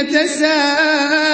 يتساءلون